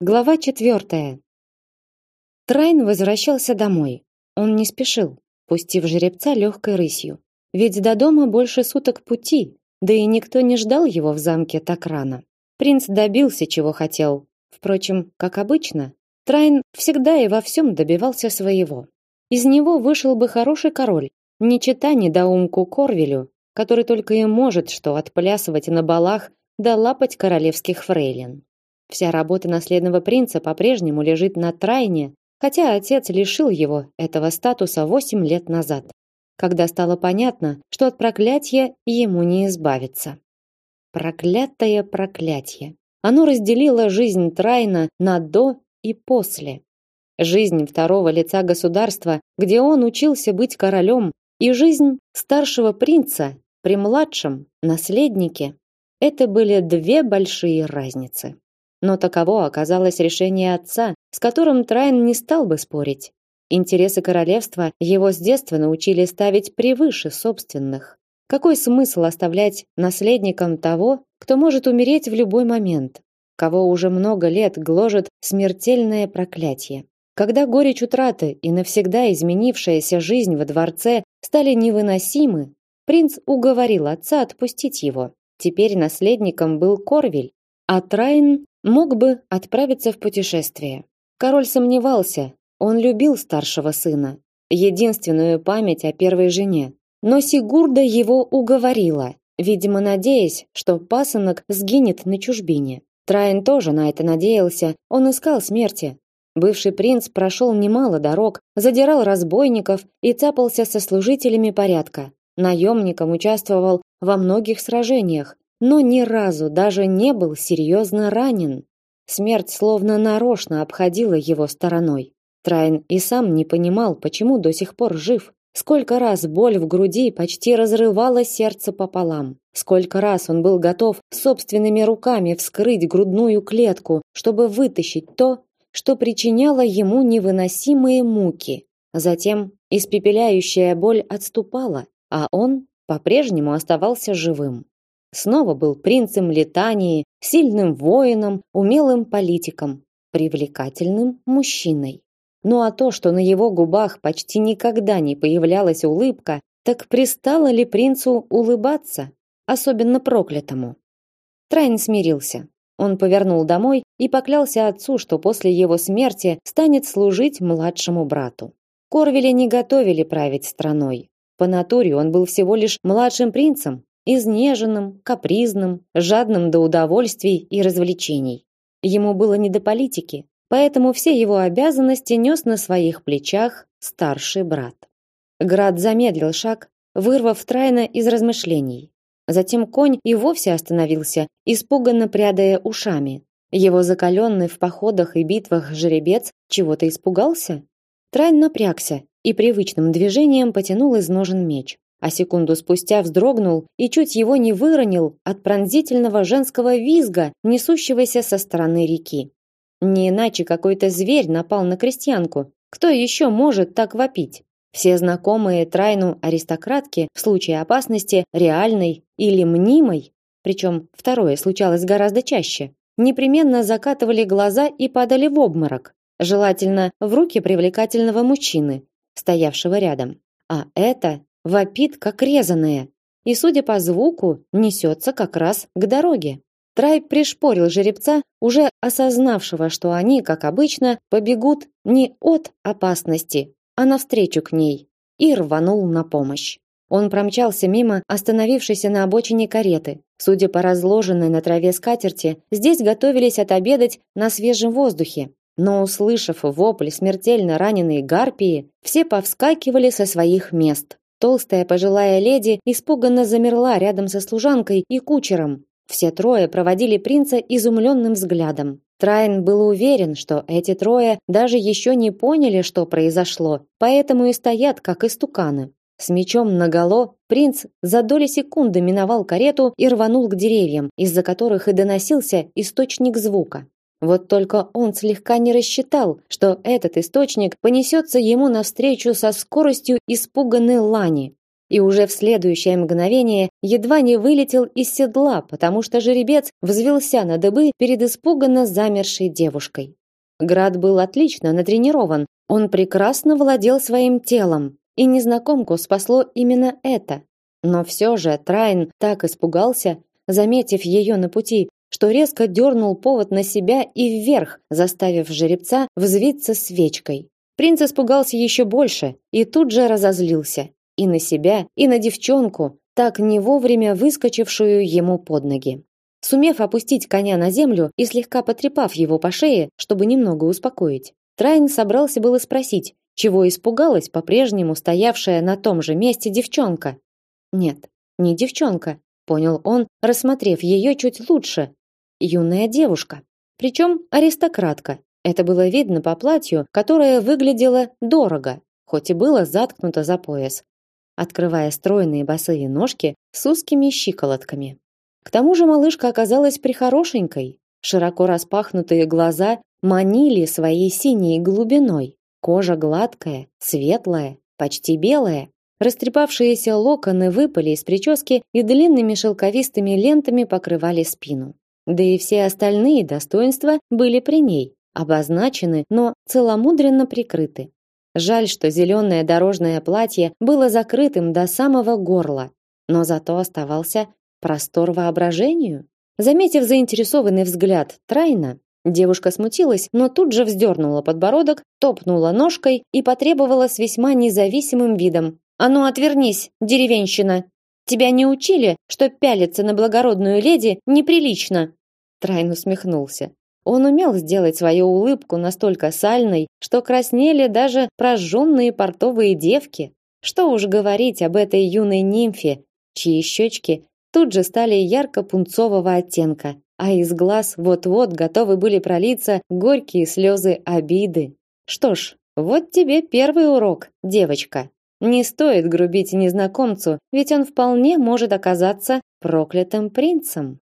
Глава четвертая. Трайн возвращался домой. Он не спешил, пустив жеребца легкой рысью. Ведь до дома больше суток пути, да и никто не ждал его в замке так рано. Принц добился, чего хотел. Впрочем, как обычно, Трайн всегда и во всем добивался своего. Из него вышел бы хороший король, не чита недоумку Корвелю, который только и может что отплясывать на балах да лапать королевских фрейлин. Вся работа наследного принца по-прежнему лежит на Трайне, хотя отец лишил его этого статуса восемь лет назад, когда стало понятно, что от проклятия ему не избавиться. Проклятое проклятие. Оно разделило жизнь Трайна на до и после. Жизнь второго лица государства, где он учился быть королем, и жизнь старшего принца при младшем наследнике. Это были две большие разницы. Но таково оказалось решение отца, с которым Трайн не стал бы спорить. Интересы королевства его с детства научили ставить превыше собственных. Какой смысл оставлять наследником того, кто может умереть в любой момент, кого уже много лет гложет смертельное проклятие? Когда горечь утраты и навсегда изменившаяся жизнь во дворце стали невыносимы, принц уговорил отца отпустить его. Теперь наследником был Корвиль, а Трайн мог бы отправиться в путешествие. Король сомневался, он любил старшего сына, единственную память о первой жене. Но Сигурда его уговорила, видимо, надеясь, что пасынок сгинет на чужбине. Траин тоже на это надеялся, он искал смерти. Бывший принц прошел немало дорог, задирал разбойников и цапался со служителями порядка. Наемником участвовал во многих сражениях, но ни разу даже не был серьезно ранен. Смерть словно нарочно обходила его стороной. Трайн и сам не понимал, почему до сих пор жив. Сколько раз боль в груди почти разрывала сердце пополам. Сколько раз он был готов собственными руками вскрыть грудную клетку, чтобы вытащить то, что причиняло ему невыносимые муки. Затем испепеляющая боль отступала, а он по-прежнему оставался живым. Снова был принцем Литании, сильным воином, умелым политиком, привлекательным мужчиной. Ну а то, что на его губах почти никогда не появлялась улыбка, так пристало ли принцу улыбаться, особенно проклятому? Трайн смирился. Он повернул домой и поклялся отцу, что после его смерти станет служить младшему брату. Корвели не готовили править страной. По натуре он был всего лишь младшим принцем, изнеженным, капризным, жадным до удовольствий и развлечений. Ему было не до политики, поэтому все его обязанности нес на своих плечах старший брат. Град замедлил шаг, вырвав Трайна из размышлений. Затем конь и вовсе остановился, испуганно прядая ушами. Его закаленный в походах и битвах жеребец чего-то испугался? Трайн напрягся и привычным движением потянул из ножен меч а секунду спустя вздрогнул и чуть его не выронил от пронзительного женского визга, несущегося со стороны реки. Не иначе какой-то зверь напал на крестьянку. Кто еще может так вопить? Все знакомые Трайну аристократки в случае опасности реальной или мнимой, причем второе случалось гораздо чаще, непременно закатывали глаза и падали в обморок, желательно в руки привлекательного мужчины, стоявшего рядом. А это вопит как резаная, и, судя по звуку, несется как раз к дороге. Трай пришпорил жеребца, уже осознавшего, что они, как обычно, побегут не от опасности, а навстречу к ней, и рванул на помощь. Он промчался мимо остановившейся на обочине кареты. Судя по разложенной на траве скатерти, здесь готовились отобедать на свежем воздухе. Но услышав вопль смертельно раненой гарпии, все повскакивали со своих мест. Толстая пожилая леди испуганно замерла рядом со служанкой и кучером. Все трое проводили принца изумленным взглядом. Трайн был уверен, что эти трое даже еще не поняли, что произошло, поэтому и стоят как истуканы. С мечом наголо принц за доли секунды миновал карету и рванул к деревьям, из-за которых и доносился источник звука. Вот только он слегка не рассчитал, что этот источник понесется ему навстречу со скоростью испуганной лани. и уже в следующее мгновение едва не вылетел из седла, потому что жеребец взвился на дыбы перед испуганно замершей девушкой. Град был отлично натренирован, он прекрасно владел своим телом, и незнакомку спасло именно это. Но все же Трайн так испугался, заметив ее на пути, что резко дернул повод на себя и вверх, заставив жеребца взвиться свечкой. Принц испугался еще больше и тут же разозлился. И на себя, и на девчонку, так не вовремя выскочившую ему под ноги. Сумев опустить коня на землю и слегка потрепав его по шее, чтобы немного успокоить, Трайн собрался было спросить, чего испугалась по-прежнему стоявшая на том же месте девчонка. Нет, не девчонка, понял он, рассмотрев ее чуть лучше. Юная девушка, причем аристократка. Это было видно по платью, которое выглядело дорого, хоть и было заткнуто за пояс, открывая стройные босые ножки с узкими щиколотками. К тому же малышка оказалась прихорошенькой. Широко распахнутые глаза манили своей синей глубиной. Кожа гладкая, светлая, почти белая. Растрепавшиеся локоны выпали из прически и длинными шелковистыми лентами покрывали спину. Да и все остальные достоинства были при ней, обозначены, но целомудренно прикрыты. Жаль, что зеленое дорожное платье было закрытым до самого горла, но зато оставался простор воображению. Заметив заинтересованный взгляд Трайна, девушка смутилась, но тут же вздернула подбородок, топнула ножкой и потребовала с весьма независимым видом: "А ну отвернись, деревенщина! Тебя не учили, что пялиться на благородную леди неприлично?" Трайн усмехнулся. Он умел сделать свою улыбку настолько сальной, что краснели даже прожженные портовые девки. Что уж говорить об этой юной нимфе, чьи щечки тут же стали ярко-пунцового оттенка, а из глаз вот-вот готовы были пролиться горькие слезы обиды. Что ж, вот тебе первый урок, девочка. Не стоит грубить незнакомцу, ведь он вполне может оказаться проклятым принцем.